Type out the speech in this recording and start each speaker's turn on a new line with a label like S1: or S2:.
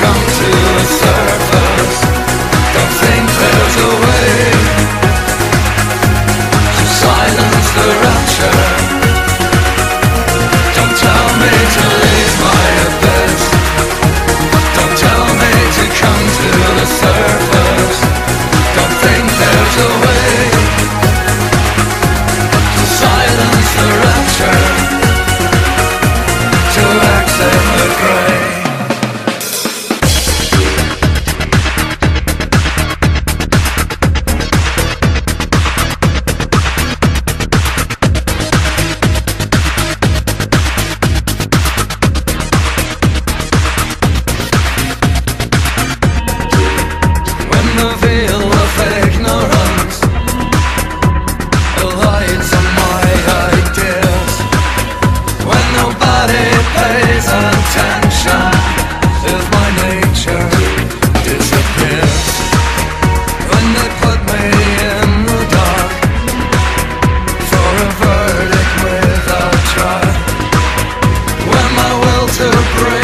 S1: come to the surface. surprise